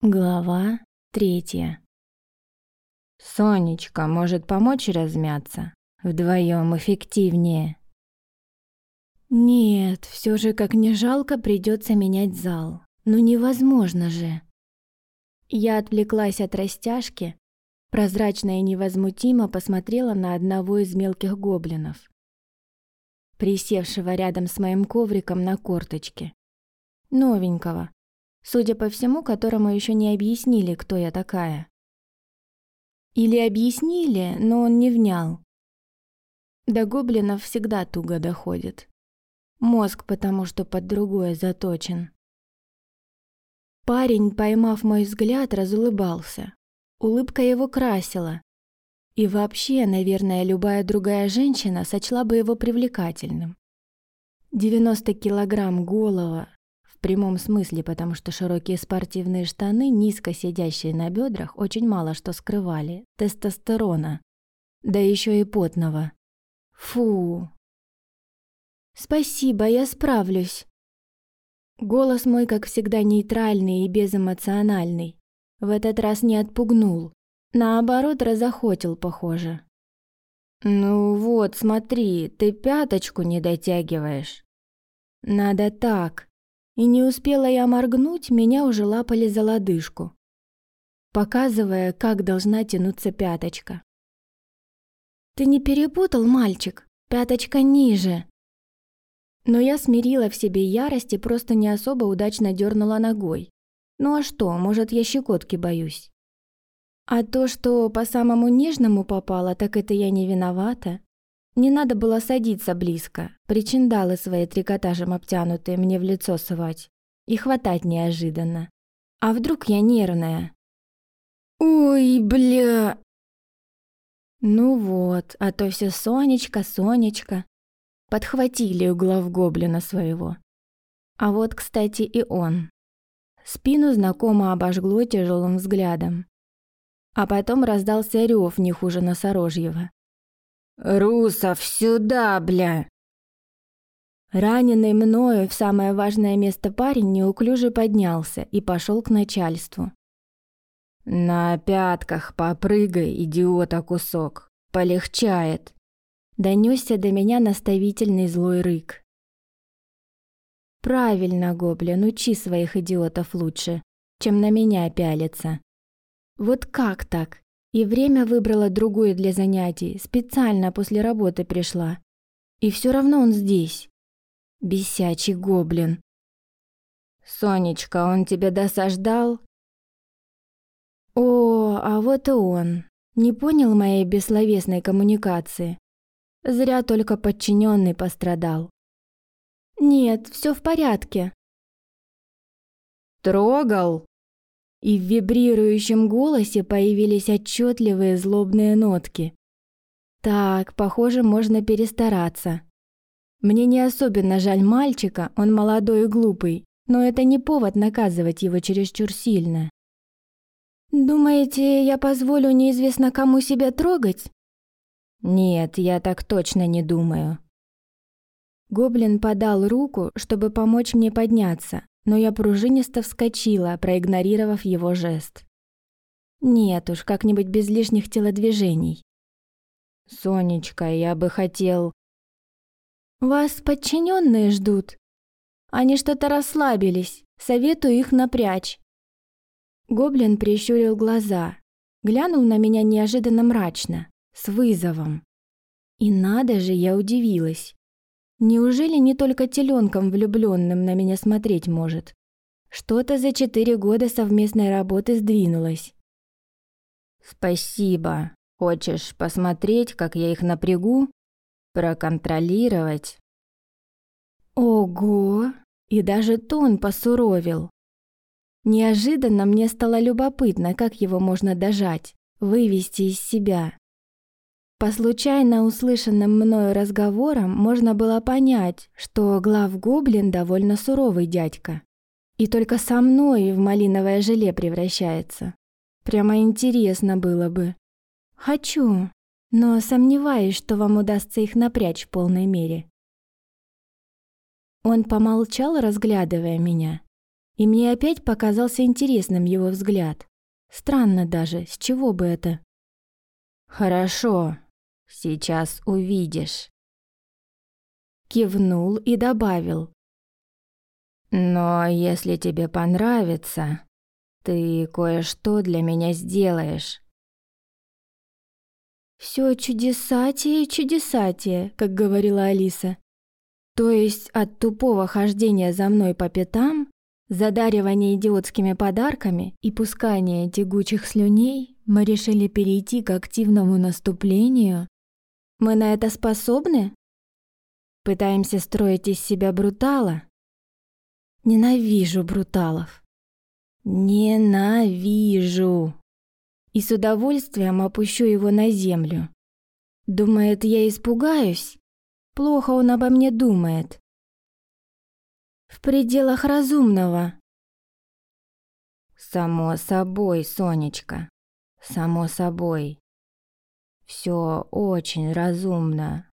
Глава третья. «Сонечка, может помочь размяться? Вдвоем эффективнее». «Нет, все же как не жалко придется менять зал. Ну невозможно же». Я отвлеклась от растяжки, прозрачно и невозмутимо посмотрела на одного из мелких гоблинов, присевшего рядом с моим ковриком на корточке. Новенького, судя по всему, которому еще не объяснили, кто я такая. Или объяснили, но он не внял. До гоблинов всегда туго доходит. Мозг потому что под другое заточен. Парень, поймав мой взгляд, разулыбался. Улыбка его красила. И вообще, наверное, любая другая женщина сочла бы его привлекательным. 90 килограмм голова, прямом смысле, потому что широкие спортивные штаны, низко сидящие на бедрах, очень мало что скрывали. Тестостерона. Да еще и потного. Фу. Спасибо, я справлюсь. Голос мой, как всегда, нейтральный и безэмоциональный. В этот раз не отпугнул. Наоборот, разохотил, похоже. «Ну вот, смотри, ты пяточку не дотягиваешь». «Надо так. И не успела я моргнуть, меня уже лапали за лодыжку, показывая, как должна тянуться пяточка. «Ты не перепутал, мальчик? Пяточка ниже!» Но я смирила в себе ярость и просто не особо удачно дернула ногой. Ну а что, может, я щекотки боюсь? А то, что по самому нежному попало, так это я не виновата. Не надо было садиться близко, причиндалы свои трикотажем обтянутые мне в лицо сывать и хватать неожиданно. А вдруг я нервная? «Ой, бля!» Ну вот, а то все Сонечка, Сонечка. Подхватили углов гоблина своего. А вот, кстати, и он. Спину знакомо обожгло тяжелым взглядом. А потом раздался рев не хуже носорожьего. «Русов, сюда, бля!» Раненый мною в самое важное место парень неуклюже поднялся и пошел к начальству. «На пятках попрыгай, идиота кусок, полегчает!» Донесся до меня наставительный злой рык. «Правильно, Гоблин, учи своих идиотов лучше, чем на меня пялиться. Вот как так? И время выбрала другое для занятий, специально после работы пришла. И все равно он здесь. Бесячий гоблин. «Сонечка, он тебя досаждал?» «О, а вот и он. Не понял моей бессловесной коммуникации. Зря только подчиненный пострадал». «Нет, все в порядке». «Трогал?» И в вибрирующем голосе появились отчетливые злобные нотки. Так, похоже, можно перестараться. Мне не особенно жаль мальчика, он молодой и глупый, но это не повод наказывать его чересчур сильно. «Думаете, я позволю неизвестно кому себя трогать?» «Нет, я так точно не думаю». Гоблин подал руку, чтобы помочь мне подняться, но я пружинисто вскочила, проигнорировав его жест. Нет уж, как-нибудь без лишних телодвижений. «Сонечка, я бы хотел...» «Вас подчиненные ждут. Они что-то расслабились, советую их напрячь». Гоблин прищурил глаза, глянул на меня неожиданно мрачно, с вызовом. И надо же, я удивилась. Неужели не только теленком влюбленным на меня смотреть может? Что-то за четыре года совместной работы сдвинулось. Спасибо. Хочешь посмотреть, как я их напрягу? Проконтролировать? Ого! И даже тон посуровил. Неожиданно мне стало любопытно, как его можно дожать, вывести из себя. По случайно услышанным мною разговорам можно было понять, что глав-гоблин довольно суровый дядька. И только со мной в малиновое желе превращается. Прямо интересно было бы. Хочу, но сомневаюсь, что вам удастся их напрячь в полной мере. Он помолчал, разглядывая меня, И мне опять показался интересным его взгляд. Странно даже, с чего бы это? «Хорошо, сейчас увидишь». Кивнул и добавил. «Но если тебе понравится, ты кое-что для меня сделаешь». Все чудесатие и чудесатие, как говорила Алиса. То есть от тупого хождения за мной по пятам, задаривания идиотскими подарками и пускания тягучих слюней мы решили перейти к активному наступлению. Мы на это способны? Пытаемся строить из себя брутала? Ненавижу бруталов. Ненавижу. И с удовольствием опущу его на землю. Думает, я испугаюсь? Плохо он обо мне думает. В пределах разумного. Само собой, Сонечка. Само собой. Все очень разумно.